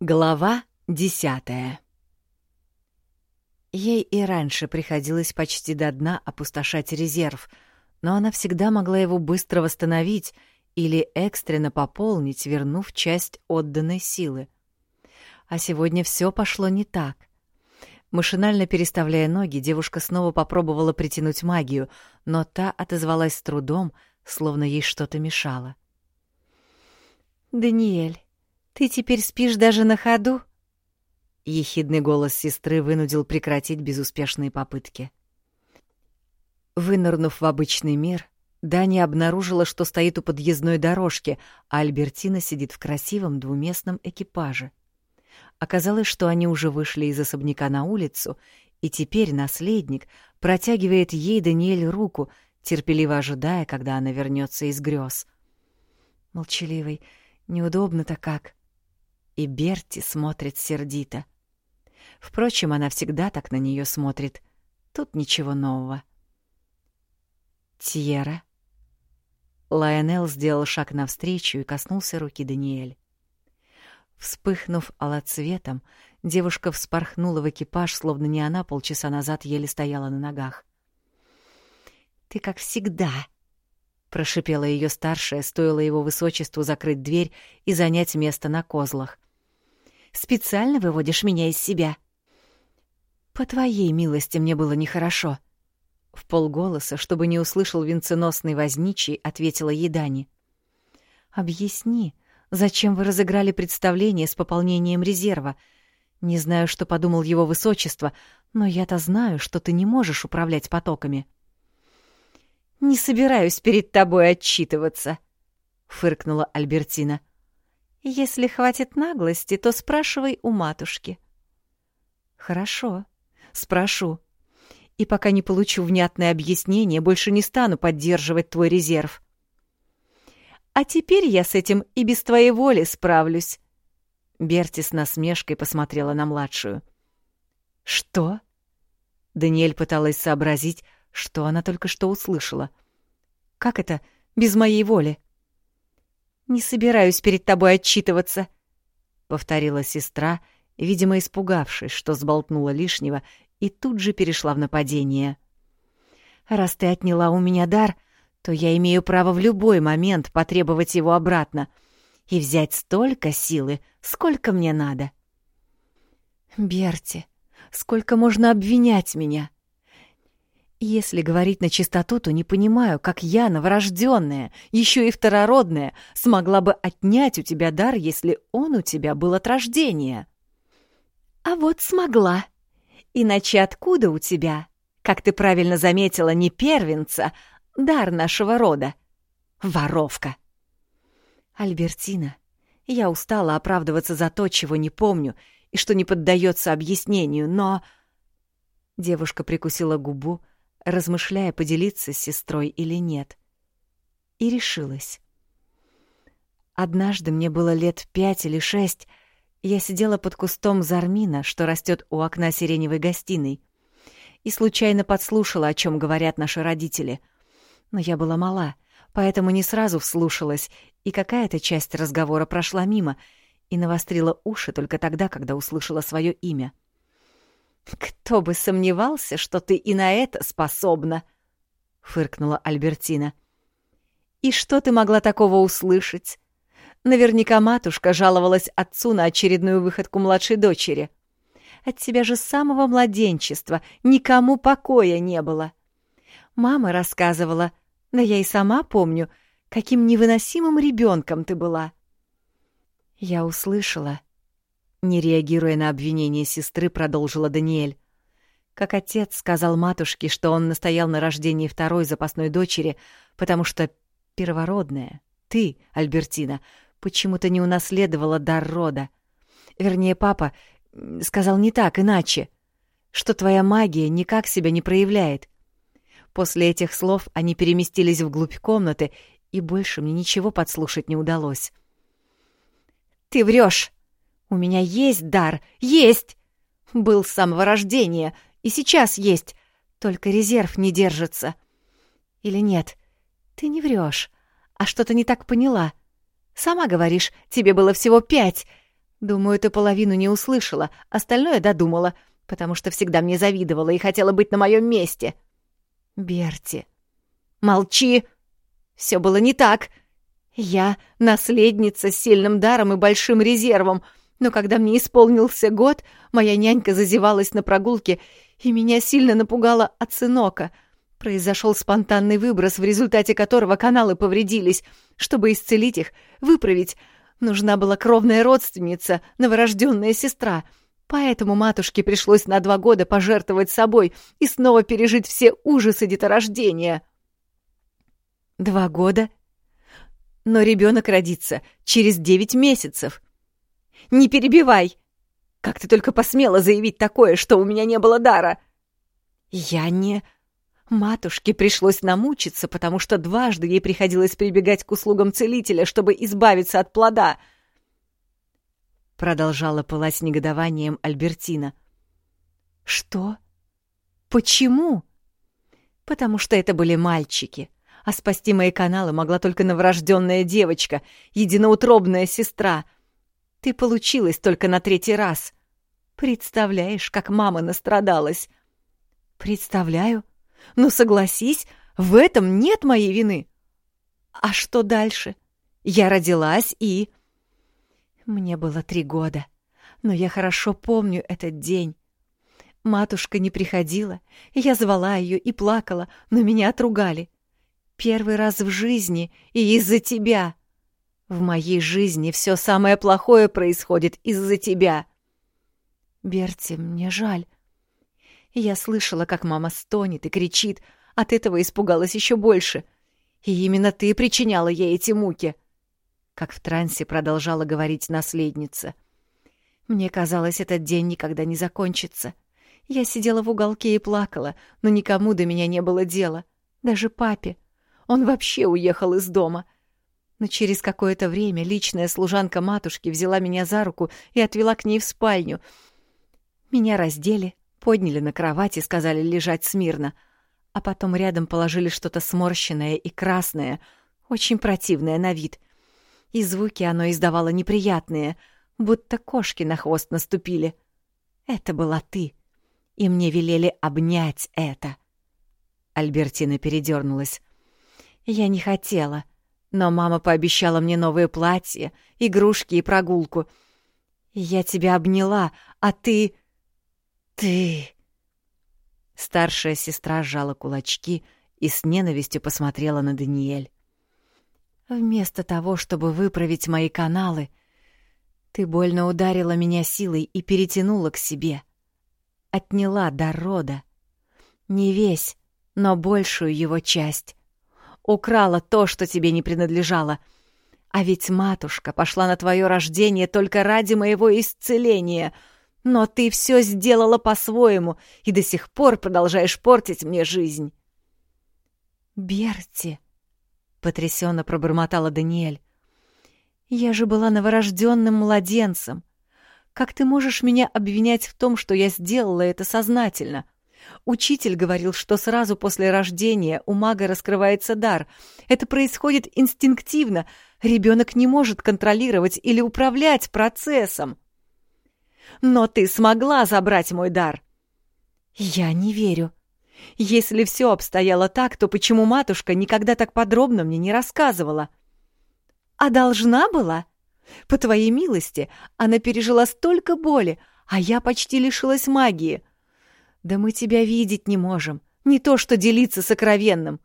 Глава десятая Ей и раньше приходилось почти до дна опустошать резерв, но она всегда могла его быстро восстановить или экстренно пополнить, вернув часть отданной силы. А сегодня все пошло не так. Машинально переставляя ноги, девушка снова попробовала притянуть магию, но та отозвалась с трудом, словно ей что-то мешало. «Даниэль, ты теперь спишь даже на ходу?» Ехидный голос сестры вынудил прекратить безуспешные попытки. Вынырнув в обычный мир, Дани обнаружила, что стоит у подъездной дорожки, а Альбертина сидит в красивом двуместном экипаже. Оказалось, что они уже вышли из особняка на улицу, и теперь наследник протягивает ей Даниэль руку, терпеливо ожидая, когда она вернется из грез. Молчаливый, неудобно-то как и Берти смотрит сердито. Впрочем, она всегда так на нее смотрит. Тут ничего нового. Тьера. Лайонел сделал шаг навстречу и коснулся руки Даниэль. Вспыхнув алоцветом, девушка вспорхнула в экипаж, словно не она полчаса назад еле стояла на ногах. «Ты как всегда!» — прошипела ее старшая, стоило его высочеству закрыть дверь и занять место на козлах. Специально выводишь меня из себя?» «По твоей милости мне было нехорошо». В полголоса, чтобы не услышал венценосный возничий, ответила Едани. «Объясни, зачем вы разыграли представление с пополнением резерва? Не знаю, что подумал его высочество, но я-то знаю, что ты не можешь управлять потоками». «Не собираюсь перед тобой отчитываться», — фыркнула Альбертина. Если хватит наглости, то спрашивай у матушки. Хорошо, спрошу. И пока не получу внятное объяснение, больше не стану поддерживать твой резерв. А теперь я с этим и без твоей воли справлюсь. Берти с насмешкой посмотрела на младшую. Что? Даниэль пыталась сообразить, что она только что услышала. Как это без моей воли? «Не собираюсь перед тобой отчитываться», — повторила сестра, видимо, испугавшись, что сболтнула лишнего, и тут же перешла в нападение. «Раз ты отняла у меня дар, то я имею право в любой момент потребовать его обратно и взять столько силы, сколько мне надо». «Берти, сколько можно обвинять меня?» Если говорить на чистоту, то не понимаю, как я, новорожденная, еще и второродная, смогла бы отнять у тебя дар, если он у тебя был от рождения. А вот смогла. Иначе откуда у тебя, как ты правильно заметила, не первенца, дар нашего рода? Воровка. Альбертина, я устала оправдываться за то, чего не помню и что не поддается объяснению, но... Девушка прикусила губу, размышляя, поделиться с сестрой или нет. И решилась. Однажды мне было лет пять или шесть, я сидела под кустом зармина, что растет у окна сиреневой гостиной, и случайно подслушала, о чем говорят наши родители. Но я была мала, поэтому не сразу вслушалась, и какая-то часть разговора прошла мимо и навострила уши только тогда, когда услышала свое имя — «Кто бы сомневался, что ты и на это способна!» — фыркнула Альбертина. «И что ты могла такого услышать? Наверняка матушка жаловалась отцу на очередную выходку младшей дочери. От тебя же с самого младенчества никому покоя не было. Мама рассказывала, да я и сама помню, каким невыносимым ребенком ты была». Я услышала — не реагируя на обвинение сестры, продолжила Даниэль. Как отец сказал матушке, что он настоял на рождении второй запасной дочери, потому что первородная, ты, Альбертина, почему-то не унаследовала дар рода. Вернее, папа сказал не так, иначе, что твоя магия никак себя не проявляет. После этих слов они переместились вглубь комнаты, и больше мне ничего подслушать не удалось. «Ты врешь!» У меня есть дар, есть! Был с самого рождения, и сейчас есть, только резерв не держится. Или нет? Ты не врешь, а что-то не так поняла. Сама говоришь, тебе было всего пять. Думаю, ты половину не услышала, остальное додумала, потому что всегда мне завидовала и хотела быть на моем месте. Берти. Молчи. Все было не так. Я наследница с сильным даром и большим резервом, но когда мне исполнился год, моя нянька зазевалась на прогулке, и меня сильно напугала от сынока. Произошел спонтанный выброс, в результате которого каналы повредились. Чтобы исцелить их, выправить, нужна была кровная родственница, новорожденная сестра. Поэтому матушке пришлось на два года пожертвовать собой и снова пережить все ужасы деторождения. Два года? Но ребенок родится через девять месяцев. Не перебивай! Как ты только посмела заявить такое, что у меня не было дара? Я не... Матушке пришлось намучиться, потому что дважды ей приходилось прибегать к услугам целителя, чтобы избавиться от плода. Продолжала пылать негодованием Альбертина. Что? Почему? Потому что это были мальчики, а спасти мои каналы могла только новорожденная девочка, единоутробная сестра. Ты получилась только на третий раз. Представляешь, как мама настрадалась? Представляю. Но согласись, в этом нет моей вины. А что дальше? Я родилась и... Мне было три года, но я хорошо помню этот день. Матушка не приходила, я звала ее и плакала, но меня отругали. Первый раз в жизни и из-за тебя. В моей жизни все самое плохое происходит из-за тебя. Берти, мне жаль. Я слышала, как мама стонет и кричит, от этого испугалась еще больше. И именно ты причиняла ей эти муки. Как в трансе продолжала говорить наследница. Мне казалось, этот день никогда не закончится. Я сидела в уголке и плакала, но никому до меня не было дела. Даже папе. Он вообще уехал из дома. Но через какое-то время личная служанка матушки взяла меня за руку и отвела к ней в спальню. Меня раздели, подняли на кровать и сказали лежать смирно, а потом рядом положили что-то сморщенное и красное, очень противное на вид. И звуки оно издавало неприятные, будто кошки на хвост наступили. Это была ты, и мне велели обнять это. Альбертина передернулась. Я не хотела, но мама пообещала мне новое платье, игрушки и прогулку. Я тебя обняла, а ты... Ты... Старшая сестра сжала кулачки и с ненавистью посмотрела на Даниэль. Вместо того, чтобы выправить мои каналы, ты больно ударила меня силой и перетянула к себе. Отняла до рода. Не весь, но большую его часть украла то, что тебе не принадлежало. А ведь матушка пошла на твое рождение только ради моего исцеления. Но ты все сделала по-своему и до сих пор продолжаешь портить мне жизнь. Берти, потрясенно пробормотала Даниэль. Я же была новорожденным младенцем. Как ты можешь меня обвинять в том, что я сделала это сознательно? — Учитель говорил, что сразу после рождения у мага раскрывается дар. Это происходит инстинктивно. Ребенок не может контролировать или управлять процессом. Но ты смогла забрать мой дар. Я не верю. Если все обстояло так, то почему матушка никогда так подробно мне не рассказывала? А должна была? По твоей милости, она пережила столько боли, а я почти лишилась магии. Да мы тебя видеть не можем, не то что делиться сокровенным.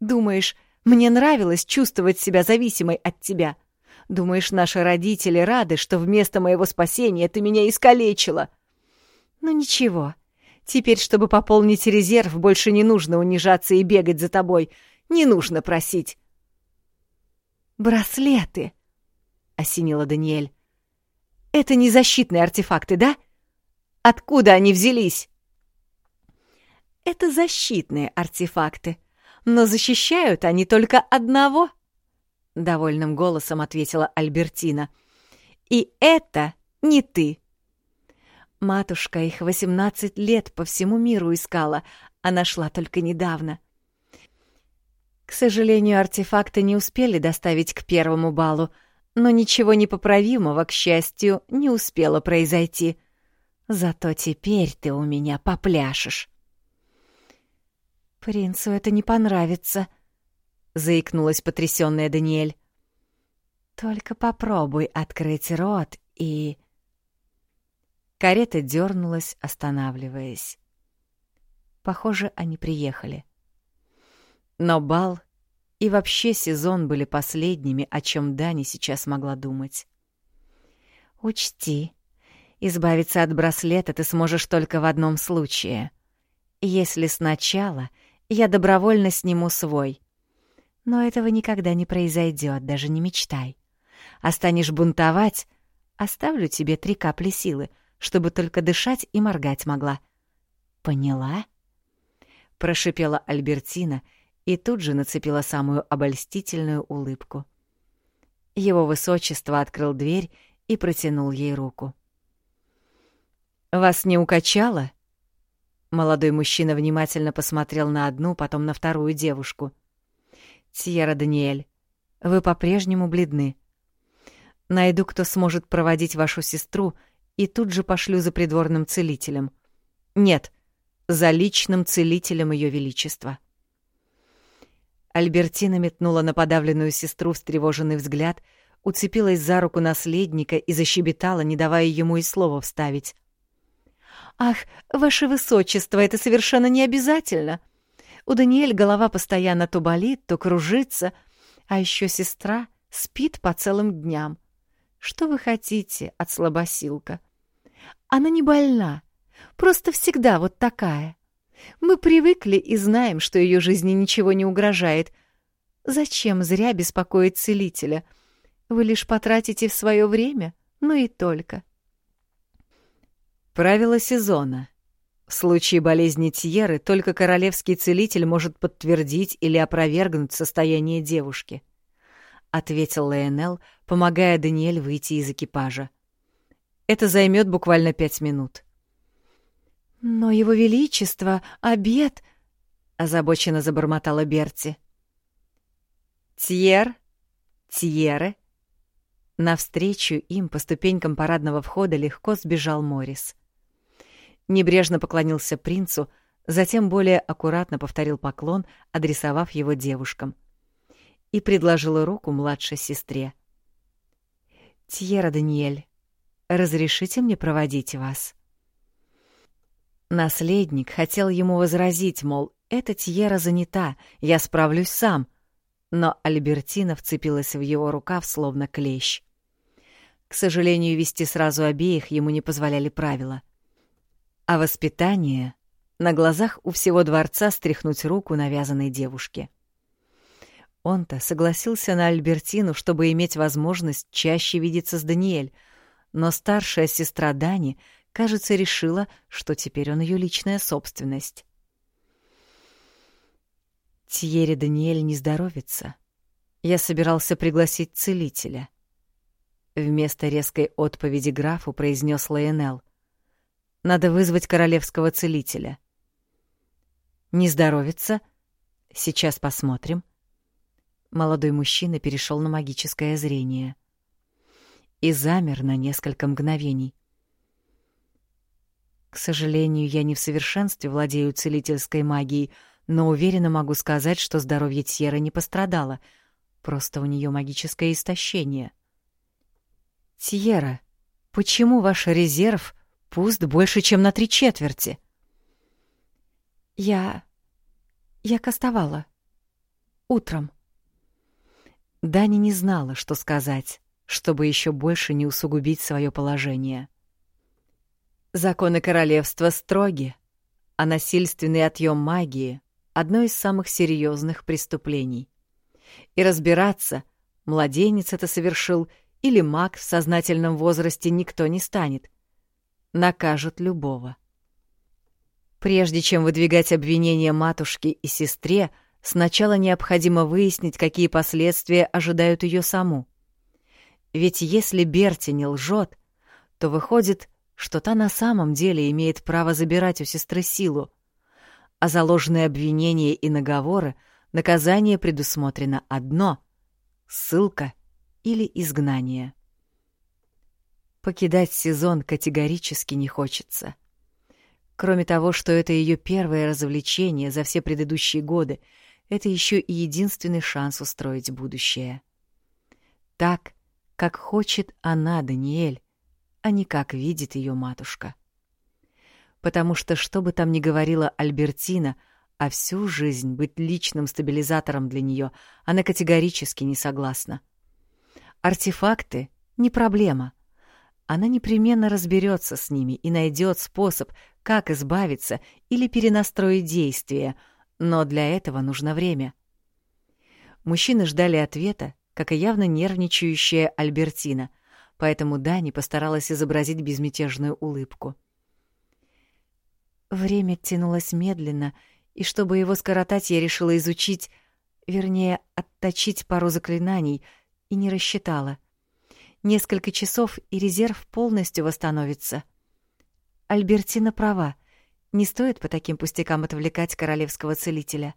Думаешь, мне нравилось чувствовать себя зависимой от тебя? Думаешь, наши родители рады, что вместо моего спасения ты меня искалечила? Ну ничего, теперь, чтобы пополнить резерв, больше не нужно унижаться и бегать за тобой, не нужно просить. «Браслеты!» — осенила Даниэль. «Это не защитные артефакты, да? Откуда они взялись?» Это защитные артефакты, но защищают они только одного, — довольным голосом ответила Альбертина. И это не ты. Матушка их восемнадцать лет по всему миру искала, а нашла только недавно. К сожалению, артефакты не успели доставить к первому балу, но ничего непоправимого, к счастью, не успело произойти. Зато теперь ты у меня попляшешь. «Принцу это не понравится», — заикнулась потрясённая Даниэль. «Только попробуй открыть рот и...» Карета дернулась, останавливаясь. Похоже, они приехали. Но бал и вообще сезон были последними, о чем Дани сейчас могла думать. «Учти, избавиться от браслета ты сможешь только в одном случае. Если сначала я добровольно сниму свой. Но этого никогда не произойдет, даже не мечтай. А станешь бунтовать, оставлю тебе три капли силы, чтобы только дышать и моргать могла. Поняла?» Прошипела Альбертина — и тут же нацепила самую обольстительную улыбку. Его высочество открыл дверь и протянул ей руку. «Вас не укачало?» Молодой мужчина внимательно посмотрел на одну, потом на вторую девушку. «Тьера Даниэль, вы по-прежнему бледны. Найду, кто сможет проводить вашу сестру, и тут же пошлю за придворным целителем. Нет, за личным целителем Ее Величества». Альбертина метнула на подавленную сестру встревоженный взгляд, уцепилась за руку наследника и защебетала, не давая ему и слова вставить. «Ах, ваше высочество, это совершенно не обязательно. У Даниэль голова постоянно то болит, то кружится, а еще сестра спит по целым дням. Что вы хотите от слабосилка? Она не больна, просто всегда вот такая. Мы привыкли и знаем, что ее жизни ничего не угрожает. Зачем зря беспокоить целителя? Вы лишь потратите свое время, ну и только. Правило сезона. В случае болезни Тьеры только королевский целитель может подтвердить или опровергнуть состояние девушки, — ответил Лейонел, помогая Даниэль выйти из экипажа. Это займет буквально пять минут. — «Но его величество, обед!» — озабоченно забормотала Берти. «Тьер! Тьеры!» Навстречу им по ступенькам парадного входа легко сбежал Морис. Небрежно поклонился принцу, затем более аккуратно повторил поклон, адресовав его девушкам. И предложил руку младшей сестре. «Тьера Даниэль, разрешите мне проводить вас?» Наследник хотел ему возразить, мол, эта Тьера занята, я справлюсь сам. Но Альбертина вцепилась в его рукав, словно клещ. К сожалению, вести сразу обеих ему не позволяли правила. А воспитание — на глазах у всего дворца стряхнуть руку навязанной девушке. Он-то согласился на Альбертину, чтобы иметь возможность чаще видеться с Даниэль, но старшая сестра Дани — кажется, решила, что теперь он ее личная собственность. Тьере Даниэль не здоровится. Я собирался пригласить целителя. Вместо резкой отповеди графу произнес Лайонел. Надо вызвать королевского целителя. Не здоровится? Сейчас посмотрим. Молодой мужчина перешел на магическое зрение и замер на несколько мгновений. К сожалению, я не в совершенстве владею целительской магией, но уверенно могу сказать, что здоровье Тьеры не пострадало. Просто у нее магическое истощение. Тьера, почему ваш резерв пуст больше, чем на три четверти? Я... я кастовала. Утром. Дани не знала, что сказать, чтобы еще больше не усугубить свое положение. — Законы королевства строги, а насильственный отъем магии — одно из самых серьезных преступлений. И разбираться, младенец это совершил или маг в сознательном возрасте никто не станет. Накажут любого. Прежде чем выдвигать обвинения матушке и сестре, сначала необходимо выяснить, какие последствия ожидают ее саму. Ведь если Берти не лжет, то выходит, что та на самом деле имеет право забирать у сестры силу, а за ложные обвинения и наговоры наказание предусмотрено одно — ссылка или изгнание. Покидать сезон категорически не хочется. Кроме того, что это ее первое развлечение за все предыдущие годы, это еще и единственный шанс устроить будущее. Так, как хочет она, Даниэль, а не как видит ее матушка. Потому что, что бы там ни говорила Альбертина, а всю жизнь быть личным стабилизатором для нее она категорически не согласна. Артефакты — не проблема. Она непременно разберется с ними и найдет способ, как избавиться или перенастроить действия, но для этого нужно время. Мужчины ждали ответа, как и явно нервничающая Альбертина, поэтому Дани постаралась изобразить безмятежную улыбку. Время тянулось медленно, и чтобы его скоротать, я решила изучить, вернее, отточить пару заклинаний, и не рассчитала. Несколько часов, и резерв полностью восстановится. Альбертина права. Не стоит по таким пустякам отвлекать королевского целителя.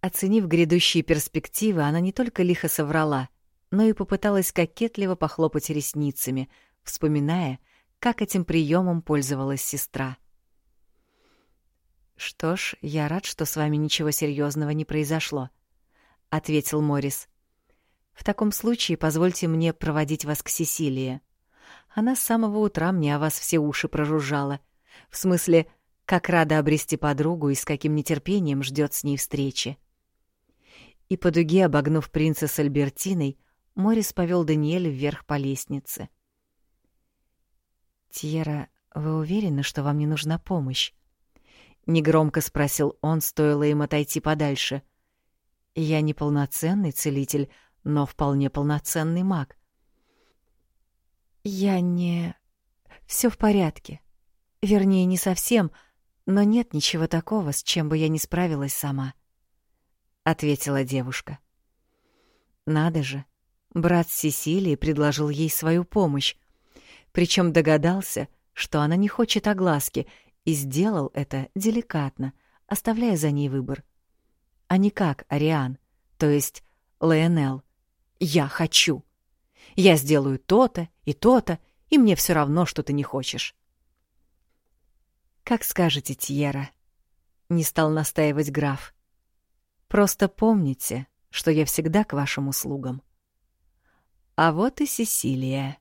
Оценив грядущие перспективы, она не только лихо соврала, но и попыталась кокетливо похлопать ресницами, вспоминая, как этим приемом пользовалась сестра. «Что ж, я рад, что с вами ничего серьезного не произошло», — ответил Морис. «В таком случае позвольте мне проводить вас к Сесилии. Она с самого утра мне о вас все уши прожужжала. В смысле, как рада обрести подругу и с каким нетерпением ждет с ней встречи». И по дуге, обогнув принца с Альбертиной, Морис повел Даниэль вверх по лестнице. «Тьера, вы уверены, что вам не нужна помощь?» — негромко спросил он, стоило им отойти подальше. «Я не полноценный целитель, но вполне полноценный маг». «Я не... Все в порядке. Вернее, не совсем, но нет ничего такого, с чем бы я не справилась сама», — ответила девушка. «Надо же, брат Сесилии предложил ей свою помощь, причем догадался, что она не хочет огласки и сделал это деликатно, оставляя за ней выбор. А не как Ариан, то есть Леонел. «Я хочу. Я сделаю то-то и то-то, и мне все равно, что ты не хочешь». «Как скажете, Тьера», — не стал настаивать граф. «Просто помните, что я всегда к вашим услугам». А вот и Сесилия.